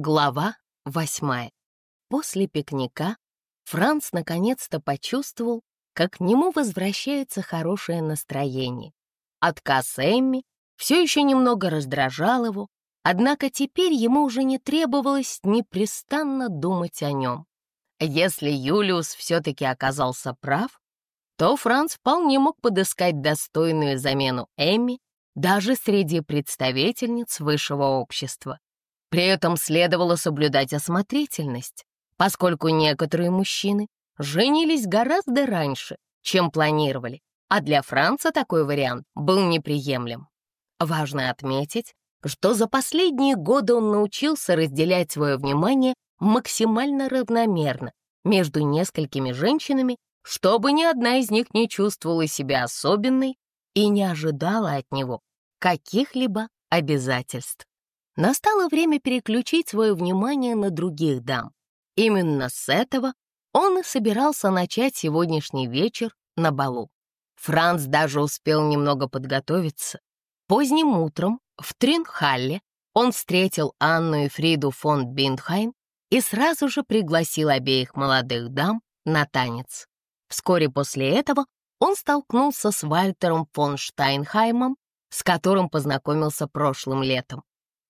Глава восьмая. После пикника Франц наконец-то почувствовал, как к нему возвращается хорошее настроение. Отказ Эмми все еще немного раздражал его, однако теперь ему уже не требовалось непрестанно думать о нем. Если Юлиус все-таки оказался прав, то Франц вполне мог подыскать достойную замену Эмми даже среди представительниц высшего общества. При этом следовало соблюдать осмотрительность, поскольку некоторые мужчины женились гораздо раньше, чем планировали, а для Франца такой вариант был неприемлем. Важно отметить, что за последние годы он научился разделять свое внимание максимально равномерно между несколькими женщинами, чтобы ни одна из них не чувствовала себя особенной и не ожидала от него каких-либо обязательств. Настало время переключить свое внимание на других дам. Именно с этого он и собирался начать сегодняшний вечер на балу. Франц даже успел немного подготовиться. Поздним утром в Тринхалле он встретил Анну и Фриду фон Биндхайм и сразу же пригласил обеих молодых дам на танец. Вскоре после этого он столкнулся с Вальтером фон Штайнхаймом, с которым познакомился прошлым летом.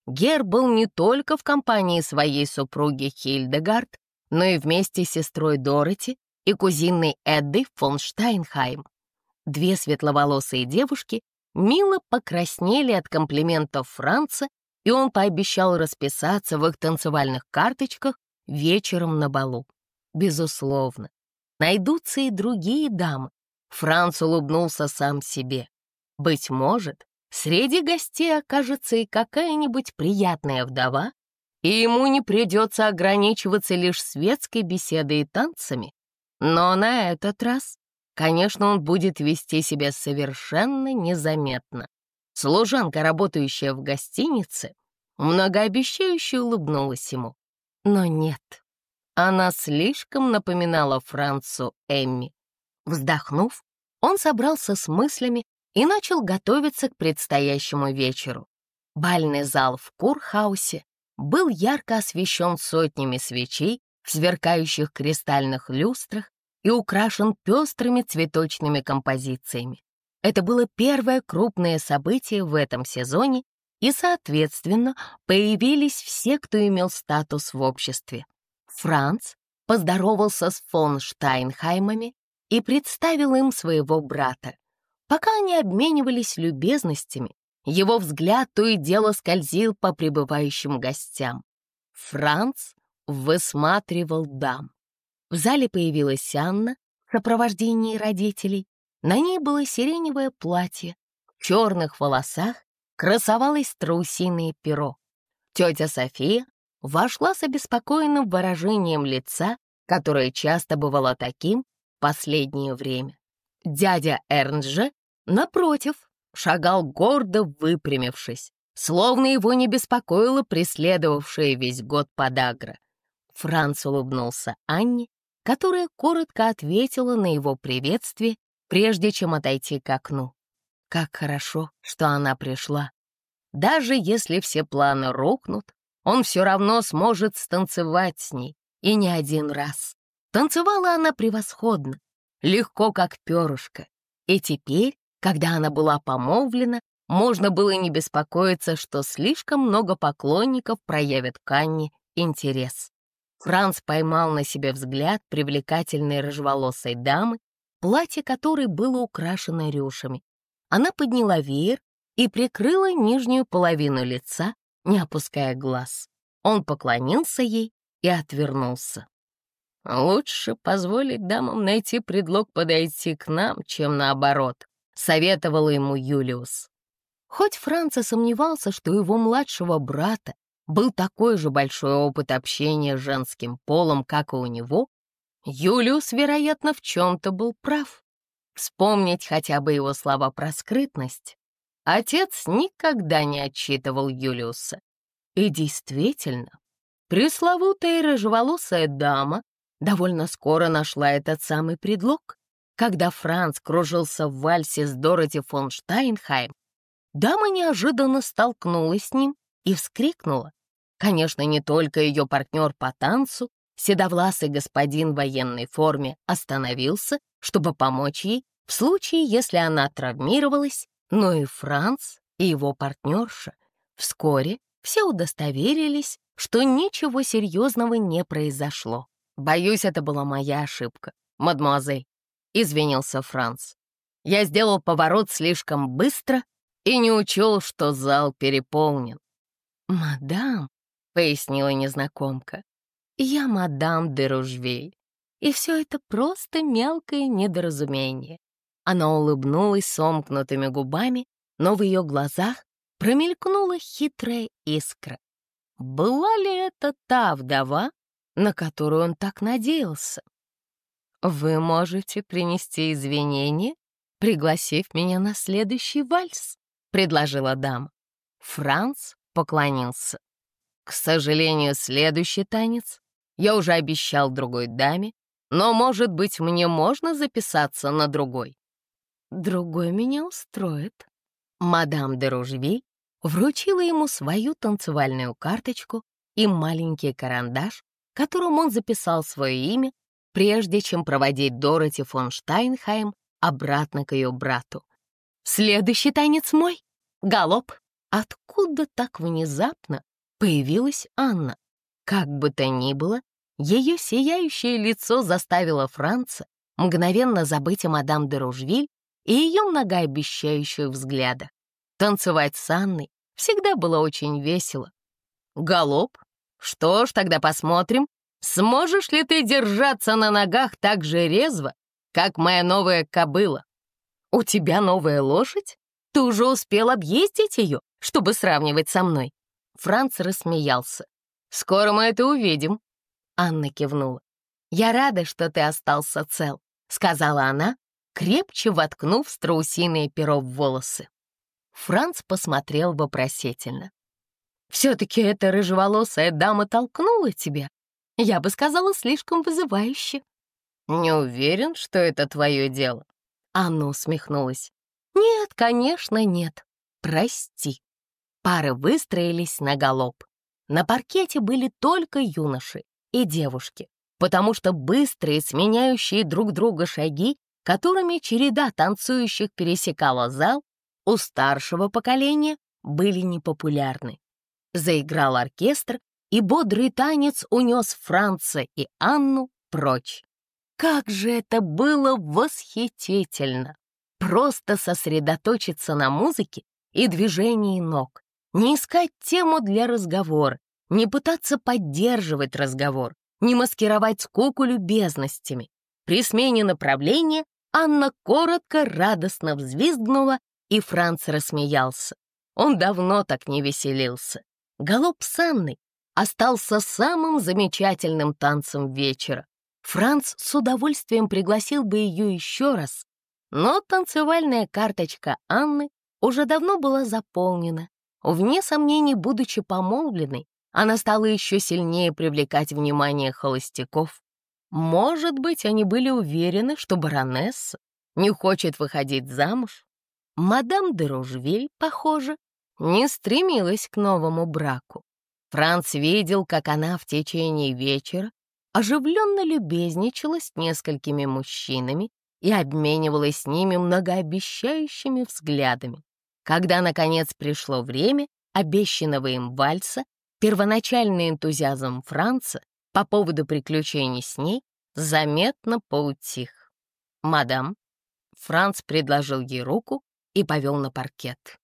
Гер был не только в компании своей супруги Хильдегард, но и вместе с сестрой Дороти и кузиной Эдды фон Штайнхайм. Две светловолосые девушки мило покраснели от комплиментов Франца, и он пообещал расписаться в их танцевальных карточках вечером на балу. Безусловно, найдутся и другие дамы. Франц улыбнулся сам себе. Быть может, Среди гостей окажется и какая-нибудь приятная вдова, и ему не придется ограничиваться лишь светской беседой и танцами. Но на этот раз, конечно, он будет вести себя совершенно незаметно. Служанка, работающая в гостинице, многообещающе улыбнулась ему. Но нет, она слишком напоминала Францу Эмми. Вздохнув, он собрался с мыслями и начал готовиться к предстоящему вечеру. Бальный зал в Курхаусе был ярко освещен сотнями свечей в сверкающих кристальных люстрах и украшен пестрыми цветочными композициями. Это было первое крупное событие в этом сезоне, и, соответственно, появились все, кто имел статус в обществе. Франц поздоровался с фон Штайнхаймами и представил им своего брата. Пока они обменивались любезностями, его взгляд то и дело скользил по прибывающим гостям. Франц высматривал дам. В зале появилась Анна в сопровождении родителей. На ней было сиреневое платье, в черных волосах красовалось страусиное перо. Тетя София вошла с обеспокоенным выражением лица, которое часто бывало таким в последнее время. Дядя Эрнст Напротив, шагал гордо выпрямившись, словно его не беспокоило преследовавшее весь год подагра. Франц улыбнулся Анне, которая коротко ответила на его приветствие, прежде чем отойти к окну. Как хорошо, что она пришла. Даже если все планы рухнут, он все равно сможет станцевать с ней, и не один раз. Танцевала она превосходно, легко как перышко, и теперь когда она была помолвлена, можно было не беспокоиться, что слишком много поклонников проявят к Анне интерес. Франц поймал на себе взгляд привлекательной рыжеволосой дамы, платье которой было украшено рюшами. Она подняла веер и прикрыла нижнюю половину лица, не опуская глаз. Он поклонился ей и отвернулся. «Лучше позволить дамам найти предлог подойти к нам, чем наоборот», советовал ему Юлиус. Хоть Франца сомневался, что его младшего брата был такой же большой опыт общения с женским полом, как и у него, Юлиус, вероятно, в чем-то был прав. Вспомнить хотя бы его слова про скрытность. Отец никогда не отчитывал Юлиуса. И действительно, пресловутая рыжеволосая дама довольно скоро нашла этот самый предлог. Когда Франц кружился в вальсе с Дороти фон Штайнхайм, дама неожиданно столкнулась с ним и вскрикнула. Конечно, не только ее партнер по танцу, седовласый господин в военной форме остановился, чтобы помочь ей в случае, если она травмировалась, но и Франц, и его партнерша. Вскоре все удостоверились, что ничего серьезного не произошло. «Боюсь, это была моя ошибка, мадемуазель», — извинился Франц. «Я сделал поворот слишком быстро и не учел, что зал переполнен». «Мадам», — пояснила незнакомка, — «я мадам де Ружвель, и все это просто мелкое недоразумение». Она улыбнулась сомкнутыми губами, но в ее глазах промелькнула хитрая искра. Была ли это та вдова, на которую он так надеялся? «Вы можете принести извинения, пригласив меня на следующий вальс», — предложила дама. Франц поклонился. «К сожалению, следующий танец я уже обещал другой даме, но, может быть, мне можно записаться на другой?» «Другой меня устроит». Мадам де Ружви вручила ему свою танцевальную карточку и маленький карандаш, которым он записал свое имя, прежде чем проводить Дороти фон Штайнхайм обратно к ее брату. «Следующий танец мой — галоп». Откуда так внезапно появилась Анна? Как бы то ни было, ее сияющее лицо заставило Франца мгновенно забыть о мадам де Ружвиль и ее многообещающих взглядах. Танцевать с Анной всегда было очень весело. Галоп? Что ж, тогда посмотрим, сможешь ли ты держаться на ногах так же резво, как моя новая кобыла. У тебя новая лошадь? Ты уже успел объездить ее, чтобы сравнивать со мной. Франц рассмеялся. «Скоро мы это увидим». Анна кивнула. «Я рада, что ты остался цел», — сказала она, крепче воткнув страусиное перо в волосы. Франц посмотрел вопросительно. «Все-таки эта рыжеволосая дама толкнула тебя? Я бы сказала, слишком вызывающе». «Не уверен, что это твое дело». Анна усмехнулась. «Нет, конечно, нет. Прости». Пары выстроились на галоп. На паркете были только юноши и девушки, потому что быстрые, сменяющие друг друга шаги которыми череда танцующих пересекала зал, у старшего поколения были непопулярны. Заиграл оркестр, и бодрый танец унес Франца и Анну прочь. Как же это было восхитительно! Просто сосредоточиться на музыке и движении ног, не искать тему для разговора, не пытаться поддерживать разговор, не маскировать скуку любезностями. При смене направления Анна коротко, радостно взвизгнула, и Франц рассмеялся. Он давно так не веселился. Галоп с Анной остался самым замечательным танцем вечера. Франц с удовольствием пригласил бы ее еще раз, но танцевальная карточка Анны уже давно была заполнена. Вне сомнений, будучи помолвленной, она стала еще сильнее привлекать внимание холостяков. Может быть, они были уверены, что баронесса не хочет выходить замуж? Мадам де Ружвиль, похоже, не стремилась к новому браку. Франц видел, как она в течение вечера оживленно любезничала с несколькими мужчинами и обменивалась с ними многообещающими взглядами. Когда, наконец, пришло время обещанного им вальса, первоначальный энтузиазм Франца по поводу приключений с ней заметно поутих. «Мадам», Франц предложил ей руку и повел на паркет.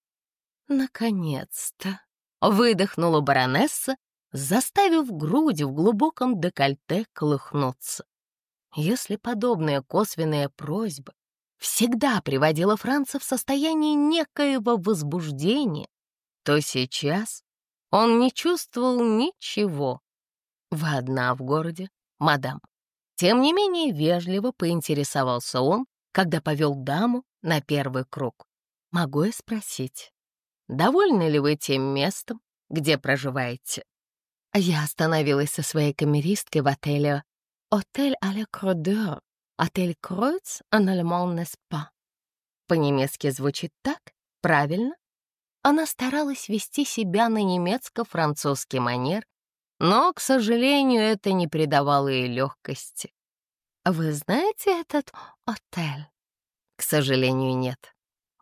«Наконец-то!» — выдохнула баронесса, заставив грудь в глубоком декольте колыхнуться. Если подобная косвенная просьба всегда приводила Франца в состояние некоего возбуждения, то сейчас он не чувствовал ничего, «Вы одна в городе, мадам?» Тем не менее вежливо поинтересовался он, когда повел даму на первый круг. «Могу я спросить, довольны ли вы тем местом, где проживаете?» Я остановилась со своей камеристкой в отеле «Отель а ла Кродер», «Отель Кроиц» en allemand, n'est-ce pas? По-немецки звучит так, правильно? Она старалась вести себя на немецко-французский манер, но, к сожалению, это не придавало ей легкости. «Вы знаете этот отель?» «К сожалению, нет.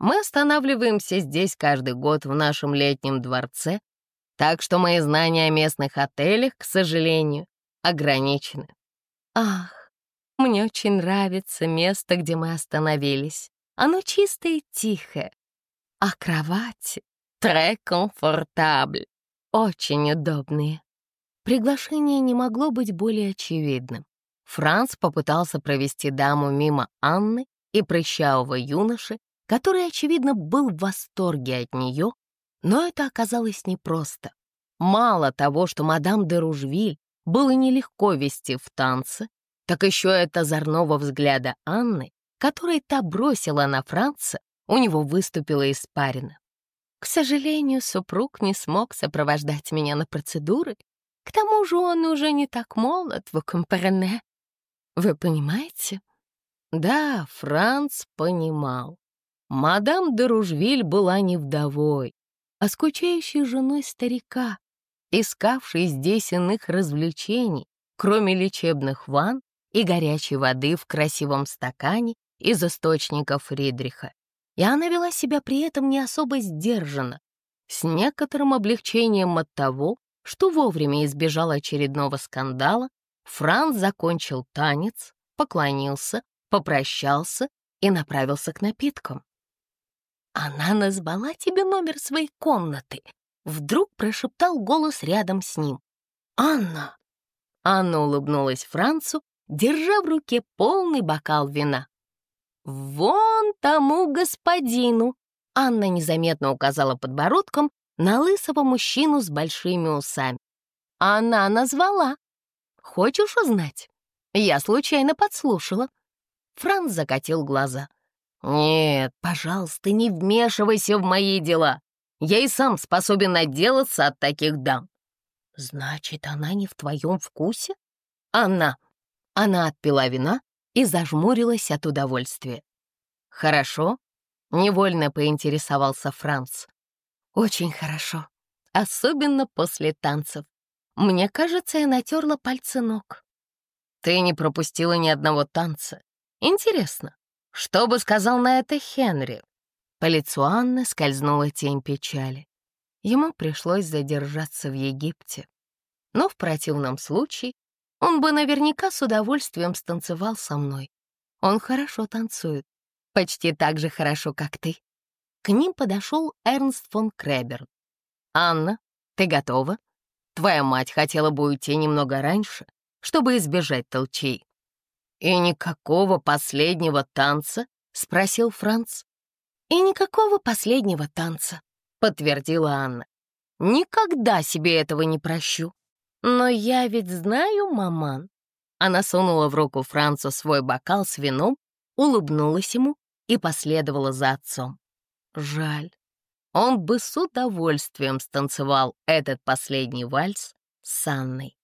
Мы останавливаемся здесь каждый год в нашем летнем дворце, так что мои знания о местных отелях, к сожалению, ограничены». «Ах, мне очень нравится место, где мы остановились. Оно чистое и тихое. А кровати très комфортабль, очень удобные. Приглашение не могло быть более очевидным. Франц попытался провести даму мимо Анны и прыщавого юноши, который, очевидно, был в восторге от нее, но это оказалось непросто. Мало того, что мадам де Ружвиль было нелегко вести в танцы, так еще это озорного взгляда Анны, который та бросила на Франца, у него выступила испарина. К сожалению, супруг не смог сопровождать меня на процедуры. К тому же он уже не так молод, в компарене. Вы понимаете? Да, Франц понимал. Мадам де Ружвиль была не вдовой, а скучающей женой старика, искавшей здесь иных развлечений, кроме лечебных ванн и горячей воды в красивом стакане из источника Фридриха и она вела себя при этом не особо сдержанно, с некоторым облегчением от того, что вовремя избежал очередного скандала, Франц закончил танец, поклонился, попрощался и направился к напиткам. «Она назвала тебе номер своей комнаты», — вдруг прошептал голос рядом с ним. «Анна!» Анна улыбнулась Францу, держа в руке полный бокал вина. «Вон тому господину!» Анна незаметно указала подбородком на лысого мужчину с большими усами. «Она назвала. Хочешь узнать?» Я случайно подслушала. Франц закатил глаза. «Нет, пожалуйста, не вмешивайся в мои дела. Я и сам способен отделаться от таких дам». «Значит, она не в твоем вкусе?» «Она». Она отпила вина и зажмурилась от удовольствия. «Хорошо?» — невольно поинтересовался Франц. «Очень хорошо, особенно после танцев. Мне кажется, я натерла пальцы ног». «Ты не пропустила ни одного танца. Интересно, что бы сказал на это Хенри?» По лицу Анны скользнула тень печали. Ему пришлось задержаться в Египте. Но в противном случае он бы наверняка с удовольствием станцевал со мной. Он хорошо танцует, почти так же хорошо, как ты. К ним подошел Эрнст фон Кребер. «Анна, ты готова? Твоя мать хотела бы уйти немного раньше, чтобы избежать толчей». «И никакого последнего танца?» — спросил Франц. «И никакого последнего танца», — подтвердила Анна. «Никогда себе этого не прощу. «Но я ведь знаю, маман». Она сунула в руку Францу свой бокал с вином, улыбнулась ему и последовала за отцом. Жаль. Он бы с удовольствием станцевал этот последний вальс с Анной.